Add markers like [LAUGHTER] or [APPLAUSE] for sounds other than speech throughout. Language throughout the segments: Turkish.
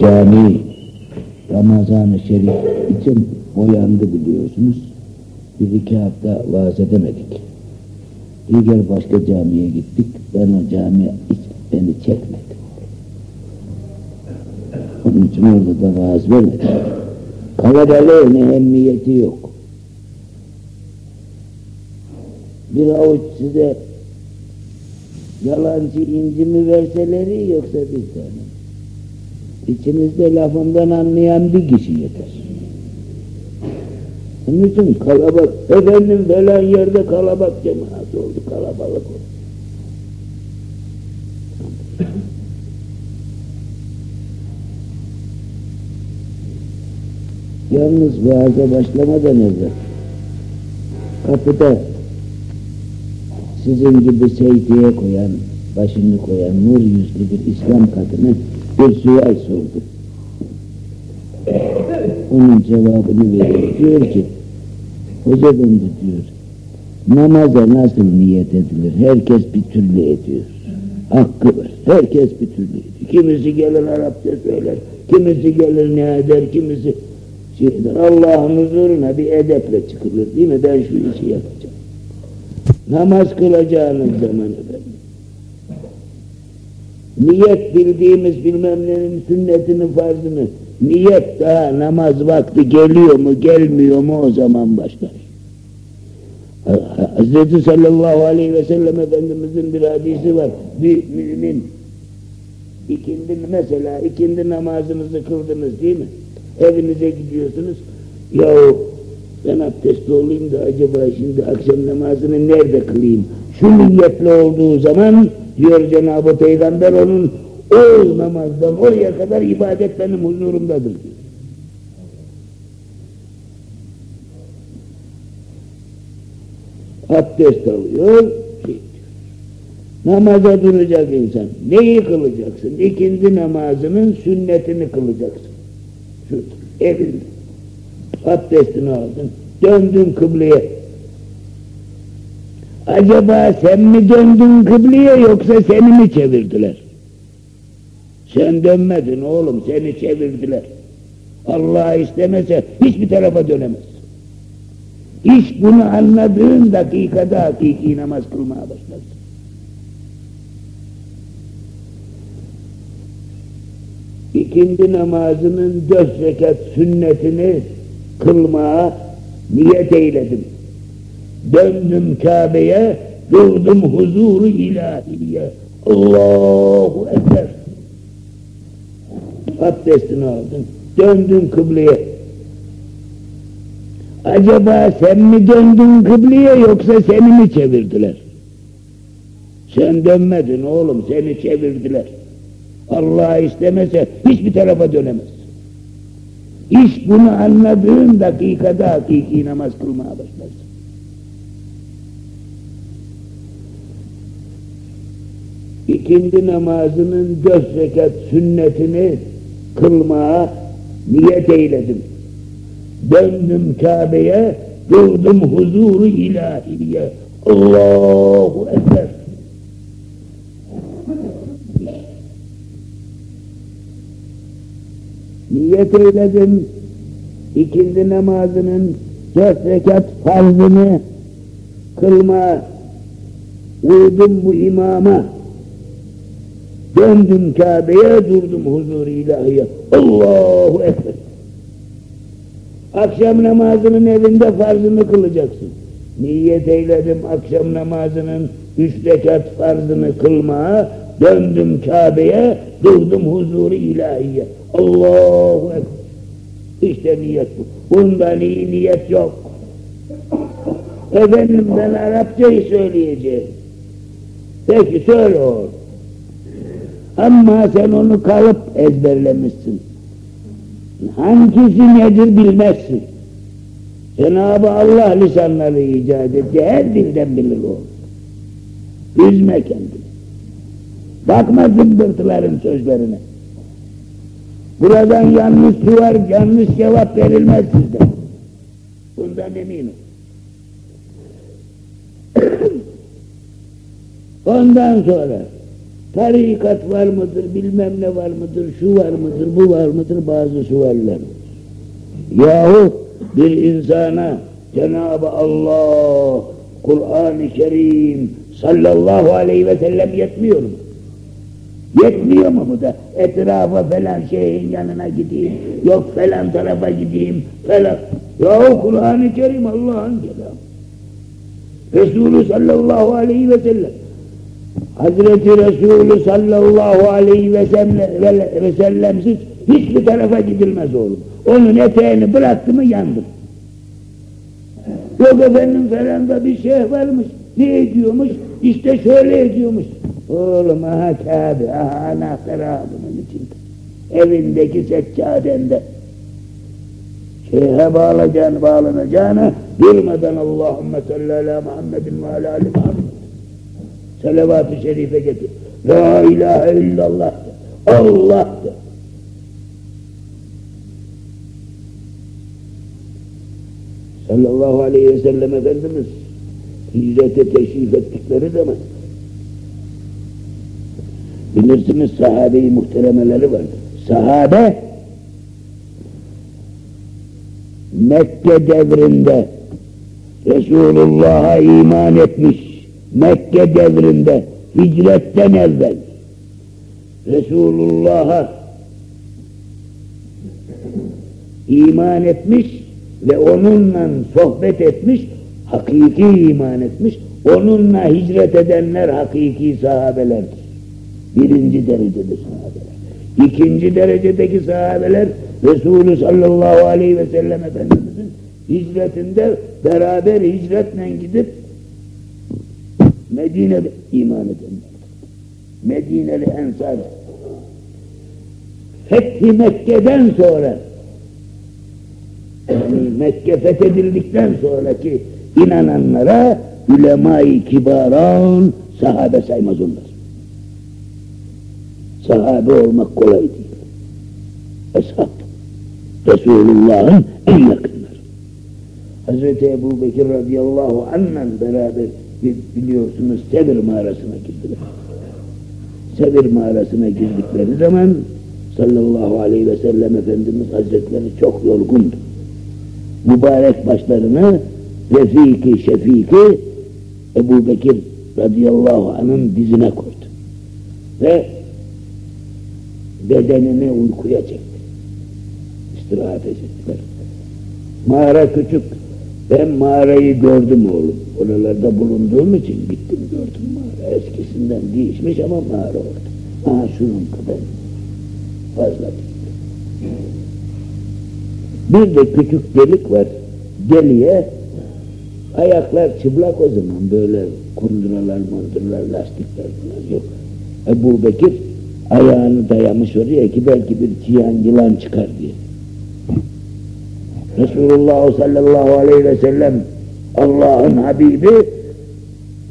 cami Ramazan-ı Şerif için boyandı biliyorsunuz. Bir iki hafta vaaz edemedik. Diğer başka camiye gittik. Ben o cami hiç beni çekmedi. Onun için orada da vaaz vermedim. Kalabalığın ehemmiyeti yok. Bir avuç size yalancı inci verseleri yoksa bir tane. İçinizde lafımdan anlayan bir kişi yeter. Onun için kalabalık, efendim falan yerde kalabalık cemaat oldu, kalabalık oldu. [LAUGHS] Yalnız vaaza başlamadan evvel kapıda sizin gibi secdeye koyan, başını koyan nur yüzlü bir İslam kadını bir sual sordu. Onun cevabını veriyor. Diyor ki, Hoca efendi diyor, namaza nasıl niyet edilir? Herkes bir türlü ediyor. Hakkı var. Herkes bir türlü ediyor. Kimisi gelir Arapça söyler, kimisi gelir ne eder, kimisi şeydir. Allah'ın huzuruna bir edeple çıkılır değil mi? Ben şu işi yapacağım. Namaz kılacağınız zaman efendim. Niyet bildiğimiz bilmem nenin sünnetini, farzını, niyet daha namaz vakti geliyor mu, gelmiyor mu o zaman başlar. Hazreti sallallahu aleyhi ve sellem Efendimizin bir hadisi var. Bir mümin ikindi mesela ikindi namazınızı kıldınız değil mi? Evinize gidiyorsunuz. Yahu ben abdestli olayım da acaba şimdi akşam namazını nerede kılayım? Şu niyetle olduğu zaman diyor Cenab-ı Peygamber onun o namazdan oraya kadar ibadet benim huzurumdadır diyor. Abdest alıyor, Namaza duracak insan. Neyi kılacaksın? İkindi namazının sünnetini kılacaksın. Şudur, evinde. Abdestini aldın, döndün kıbleye. Acaba sen mi döndün kıbleye yoksa seni mi çevirdiler? Sen dönmedin oğlum, seni çevirdiler. Allah istemese hiçbir tarafa dönemez. İş bunu anladığın dakikada hakiki namaz kılmaya başlarsın. İkindi namazının dört rekat sünnetini kılmaya niyet eyledim. Döndüm Kabe'ye, durdum huzuru ilahiye. Allahu Ekber. Abdestini aldın, döndün kıbleye. Acaba sen mi döndün kıbleye yoksa seni mi çevirdiler? Sen dönmedin oğlum, seni çevirdiler. Allah istemese hiçbir tarafa dönemez. İş bunu anladığın dakikada hakiki namaz kılmaya başlarsın. İkindi namazının dört rekat sünnetini kılmaya niyet eyledim. Döndüm Kabe'ye, durdum huzuru ilahiye. Allahu Ekber. Niyet eyledim, ikindi namazının dört rekat farzını kılma, uydum bu imama, döndüm Kabe'ye, durdum huzur ilahiye. Allahu Ekber. Akşam namazının evinde farzını kılacaksın. Niyet eyledim akşam namazının üç rekat farzını kılmaya, döndüm Kabe'ye, durdum huzuru ilahiye. Allahu Ekber. İşte niyet bu. Bundan iyi niyet yok. Efendim ben Arapçayı söyleyeceğim. Peki söyle oğlum. Ama sen onu kalıp ezberlemişsin. Hangisi nedir bilmezsin. Cenab-ı Allah lisanları icat etti. Her dilden bilir o. Üzme kendini. Bakma zımbırtıların sözlerine. Buradan yanlış duvar, yanlış cevap verilmez sizden. Bundan eminim. [COUGHS] Ondan sonra Tarikat var mıdır, bilmem ne var mıdır, şu var mıdır, bu var mıdır bazı sualler. Yahu bir insana Cenab-ı Allah Kur'an-ı Kerim sallallahu aleyhi ve sellem yetmiyor mu? Yetmiyor mu bu da? Etrafa falan şeyin yanına gideyim, yok falan tarafa gideyim falan. Yahu Kur'an-ı Kerim Allah'ın kelamı. Resulü sallallahu aleyhi ve sellem. Hazreti Resulü sallallahu aleyhi ve sellem, ve sellemsiz hiçbir tarafa gidilmez oğlum. Onun eteğini bıraktı mı yandım. Yok efendim falan da bir şey varmış. Ne ediyormuş? İşte şöyle ediyormuş. Oğlum aha kağıdı, aha anahtarı bunun içinde. Evindeki seccadende. Şeyhe bağlayacağını bağlanacağını durmadan Allahümme salli ala Muhammedin ve ala Ali Muhammed. Salavat-ı şerife getir. La ilahe illallah de. Allah. Sallallahu aleyhi ve sellem Efendimiz hicrete teşrif ettikleri zaman bilirsiniz sahabe-i muhteremeleri vardır. Sahabe Mekke devrinde Resulullah'a iman etmiş Mekke devrinde hicretten evvel Resulullah'a iman etmiş ve onunla sohbet etmiş, hakiki iman etmiş, onunla hicret edenler hakiki sahabelerdir. Birinci derecede sahabeler. İkinci derecedeki sahabeler Resulü sallallahu aleyhi ve sellem Efendimizin hicretinde beraber hicretle gidip Medine'de iman edenler. Medineli Ensar. Fethi Mekke'den sonra yani Mekke fethedildikten sonraki inananlara ulema-i kibaran sahabe saymaz onlar. Sahabe olmak kolay değil. Eshab. Resulullah'ın en yakınları. Hazreti Ebu Bekir radıyallahu anh'la beraber biliyorsunuz Sevir mağarasına girdiler. Sevir mağarasına girdikleri zaman sallallahu aleyhi ve sellem Efendimiz Hazretleri çok yorgundu. Mübarek başlarını Refiki Şefiki Ebu Bekir radıyallahu anh'ın dizine koydu. Ve bedenini uykuya çekti. İstirahat edecekler. Mağara küçük. Ben mağarayı gördüm oğlum. Oralarda bulunduğum için gittim gördüm mağara. Eskisinden değişmiş ama mağara orada. Aha şunun kadar fazla değil. Bir de küçük delik var. Deliğe ayaklar çıplak o zaman böyle kunduralar, mandırlar, lastikler falan yok. Ebu Bekir ayağını dayamış oraya ki belki bir çiyan yılan çıkar diye. Resulullah sallallahu aleyhi ve sellem Allah'ın Habibi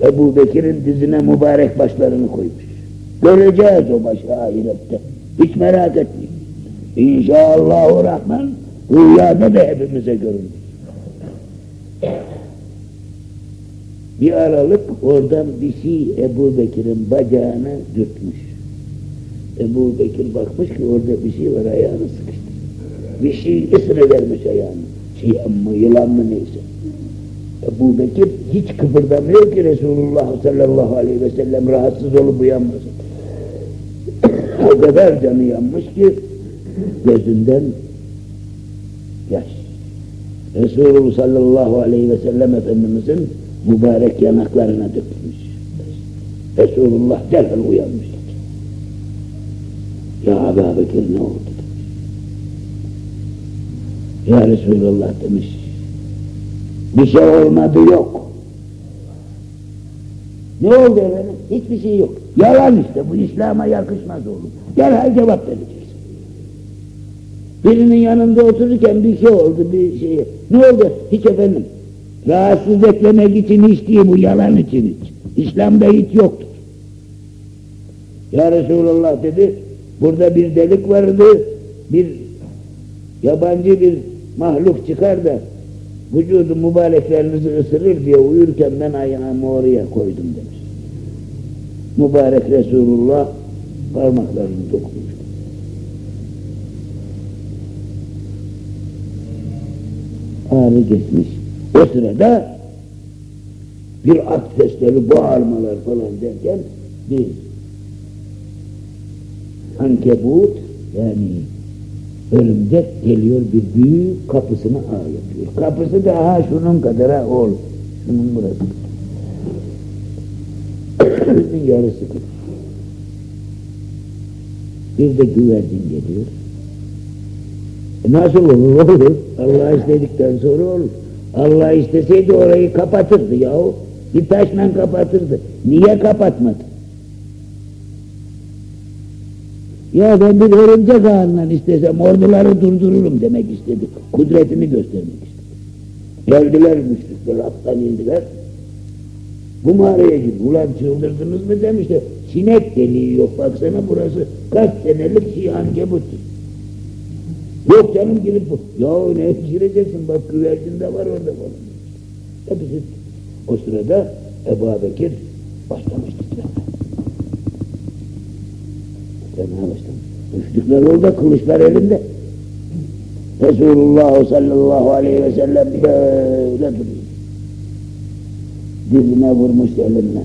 Ebu Bekir'in dizine mübarek başlarını koymuş. Göreceğiz o başı ahirette. Hiç merak etmeyin. İnşallahü Rahman rüyada da hepimize görünür. Bir aralık oradan bir şey Ebu Bekir'in bacağına dürtmüş. Ebu Bekir bakmış ki orada bir şey var ayağını sıkıştı. Bir şey ısırıvermiş ayağını. Çiyan mı yılan mı neyse. Ebu Bekir hiç kıpırdamıyor ki Resulullah sallallahu aleyhi ve sellem rahatsız olup uyanmasın. [COUGHS] o kadar canı yanmış ki gözünden yaş. Resulullah sallallahu aleyhi ve sellem Efendimizin mübarek yanaklarına dökülmüş. Resulullah derhal uyanmış. Ya Ebu Bekir ne oldu? Ya Resulullah demiş. Bir şey olmadı yok. Ne oldu efendim? Hiçbir şey yok. Yalan işte bu İslam'a yakışmaz oğlum. Derhal cevap vereceksin. Birinin yanında otururken bir şey oldu bir şey. Ne oldu? Hiç efendim. Rahatsız etmemek için hiç değil bu yalan için hiç. İslam'da hiç yoktur. Ya Resulullah dedi burada bir delik vardı bir yabancı bir mahluk çıkar da vücudu mübareklerinizi ısırır diye uyurken ben ayağımı oraya koydum demiş. mübarek Resulullah parmaklarını dokunmuş. Ağrı geçmiş. O sırada bir at sesleri, bağırmalar falan derken bir ankebut yani örümcek geliyor bir büyük kapısını ağ yapıyor. Kapısı da ha şunun kadar ha oğlum. Şunun burası. yarısı kadar. Bir de güvercin geliyor. E nasıl olur? Olur. Allah istedikten sonra olur. Allah isteseydi orayı kapatırdı yahu. Bir taşla kapatırdı. Niye kapatmadı? Ya ben bir örümcek ağından istesem orduları durdururum demek istedi. Kudretini göstermek istedi. Geldiler müşrikler, attan indiler. Bu mağaraya gir. Ulan çıldırdınız mı demişler. Sinek deliği yok baksana burası kaç senelik şihan kebuttur. Yok canım girip bu. Ya ne gireceksin bak güvercin de var orada falan. Hepsi. O sırada Ebu Bekir başlamış Titremeye başlamış. Müşrikler orada kılıçlar elinde. Resulullah sallallahu aleyhi ve sellem böyle duruyor. Dizine vurmuş eline.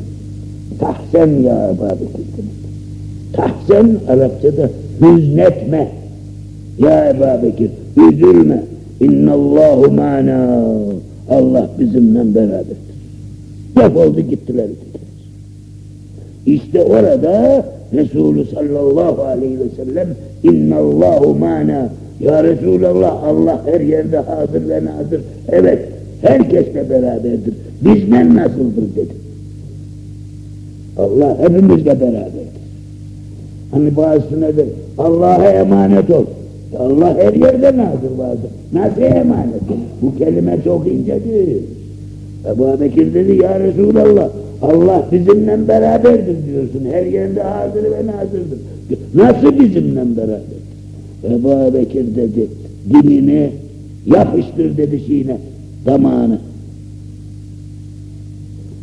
Tahsen ya Ebu. Tahsen Arapçada hüznetme. Ya Ebu Bekir üzülme. İnnallahu mana. Allah bizimle beraberdir. Defoldu gittiler. İşte orada Resulü sallallahu aleyhi ve sellem innallahu mana ya Resulallah Allah her yerde hazır ve nazır. Evet herkesle beraberdir. Bizden nasıldır dedi. Allah hepimizle beraberdir. Hani bazısına der Allah'a emanet ol. Allah her yerde nazır vardır. Nasıl emanet? Bu kelime çok incedir. Ebu Bekir dedi ya Resulallah Allah bizimle beraberdir diyorsun. Her yerde hazır ve nazırdır. Nasıl bizimle beraberdir? Ebu Bekir dedi dilini yapıştır dedi şeyine damağını.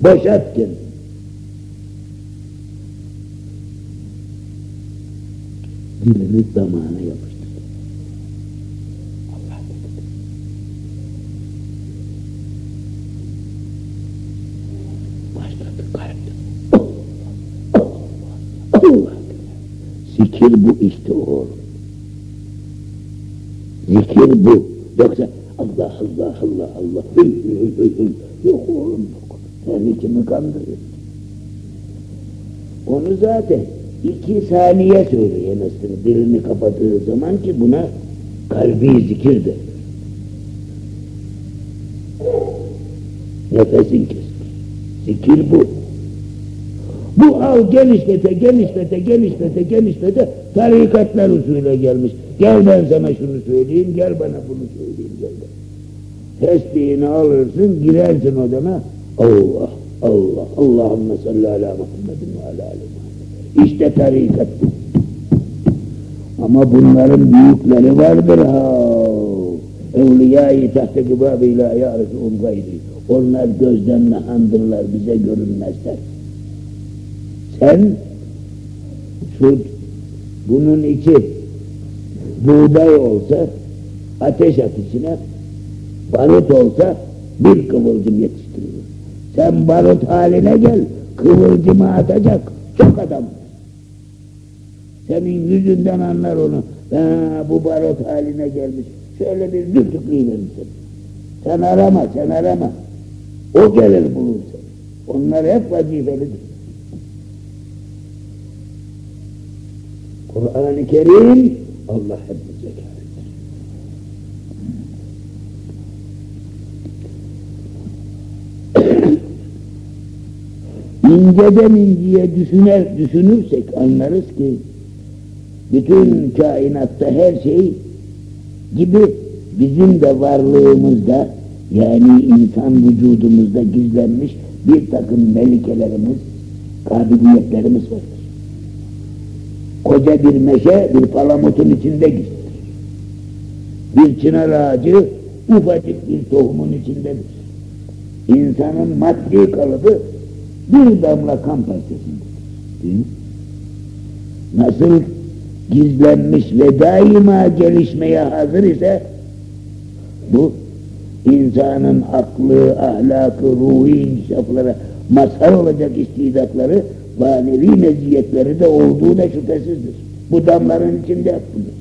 Boşalt kendini. Dilini damağına yapıştır. Zikir bu işte oğlum. Zikir bu. Yoksa Allah Allah Allah Allah hıy hıy hıy hıy. Yok oğlum yok. Sen kimi kandırıyorsun? Onu zaten iki saniye söyleyemezsin dilini kapadığı zaman ki buna kalbi zikir der. Nefesin kesilir. Zikir bu. Bu al genişlete, genişlete, genişlete, genişlete tarikatlar usulüyle gelmiş. Gel ben sana şunu söyleyeyim, gel bana bunu söyleyeyim, gel bana. Tesbihini alırsın, girersin odana. Allah, Allah, Allahümme salli ala Muhammedin ve ala ali Muhammed. İşte tarikat bu. Ama bunların büyükleri vardır ha. Evliya-i tahte gıbabıyla yârıfûn gayri. Onlar gözden nahandırlar, bize görünmezler. Sen şu bunun içi buğday olsa ateş at içine barut olsa bir kıvılcım yetiştirir. Sen barut haline gel, kıvılcımı atacak çok adam. Senin yüzünden anlar onu. Ha, bu barut haline gelmiş. Şöyle bir dürtükleyiverirsin. Sen arama, sen arama. O gelir bulur seni. Onlar hep vazifelidir. Kur'an-ı Kerim Allah hepimize kârettir. [CLEARS THROAT] İnceden inceye düşüner, düşünürsek anlarız ki bütün kainatta her şey gibi bizim de varlığımızda yani insan vücudumuzda gizlenmiş bir takım melikelerimiz, kabiliyetlerimiz vardır. Koca bir meşe bir palamutun içinde gizlidir. Bir çınar ağacı ufacık bir tohumun içindedir. İnsanın maddi kalıbı bir damla kan parçasındadır. Nasıl gizlenmiş ve daima gelişmeye hazır ise bu insanın aklı, ahlakı, ruhi inkişaflara mazhar olacak istidatları manevi meziyetleri de olduğu da şüphesizdir. Bu damların içinde yapılır.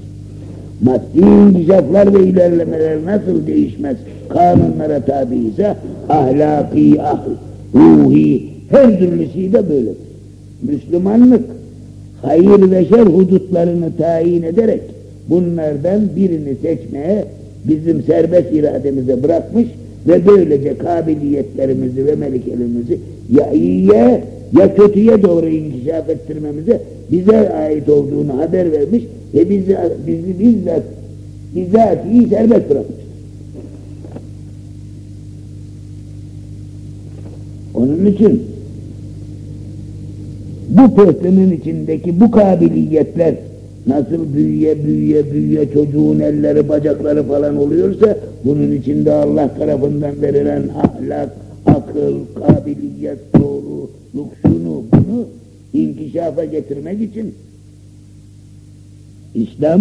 Maddi inkişaflar ve ilerlemeler nasıl değişmez kanunlara tabi ise ahlaki, ahl, ruhi her türlüsü de böyledir. Müslümanlık hayır ve şer hudutlarını tayin ederek bunlardan birini seçmeye bizim serbest irademize bırakmış ve böylece kabiliyetlerimizi ve melikelerimizi ya iyiye ya kötüye doğru inkişaf ettirmemize bize ait olduğunu haber vermiş ve bizi, bizi bizzat bizatihi serbest bırakmış. Onun için bu pöhtünün içindeki bu kabiliyetler nasıl büyüye büyüye büyüye çocuğun elleri bacakları falan oluyorsa bunun içinde Allah tarafından verilen ahlak, akıl, kabiliyet, doğruluk şunu bunu inkişafa getirmek için İslam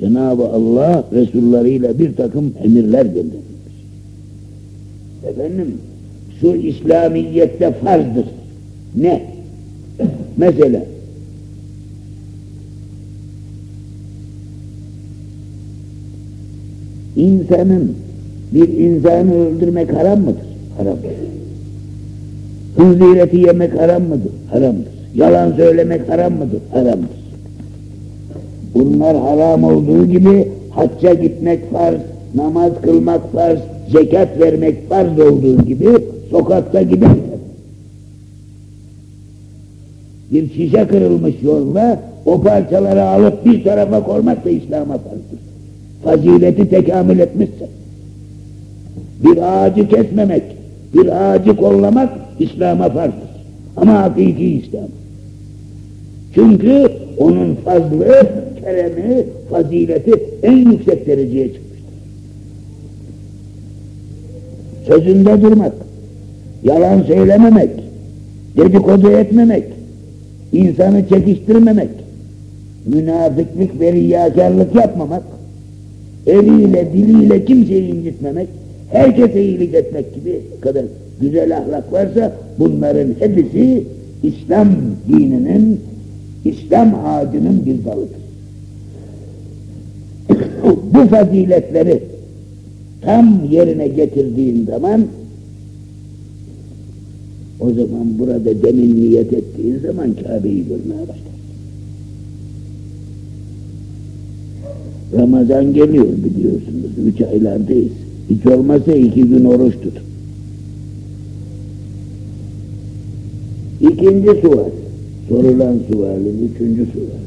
Cenab-ı Allah Resullarıyla bir takım emirler göndermiş. Efendim şu İslamiyette farzdır. Ne? Mesela insanın bir insanı öldürmek haram mıdır? Haramdır. Hızlı yemek haram mıdır? Haramdır. Yalan söylemek haram mıdır? Haramdır. Bunlar haram olduğu gibi hacca gitmek farz, namaz kılmak farz, zekat vermek farz olduğu gibi sokakta giderken bir şişe kırılmış yolda o parçaları alıp bir tarafa koymak da İslam'a farzdır. Fazileti tekamül etmişse. Bir ağacı kesmemek, bir ağacı kollamak İslam'a farzdır. Ama hakiki İslam. Çünkü onun fazlı, keremi, fazileti en yüksek dereceye çıkmıştır. Sözünde durmak, yalan söylememek, dedikodu etmemek, insanı çekiştirmemek, münafıklık ve riyakarlık yapmamak, eliyle diliyle kimseyi incitmemek, herkese iyilik etmek gibi kadar güzel ahlak varsa bunların hepsi İslam dininin, İslam ağacının bir dalıdır. [COUGHS] Bu faziletleri tam yerine getirdiğin zaman o zaman burada demin niyet ettiğin zaman Kabe'yi görmeye başlar. Ramazan geliyor biliyorsunuz. Üç aylardayız. Hiç olmazsa iki gün oruç tutun. İkinci sual. Sorulan sualin üçüncü sual.